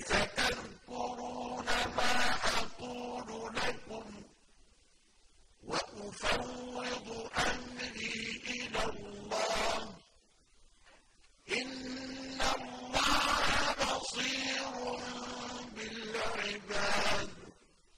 فستذكرون ما أقول لكم. وأفوض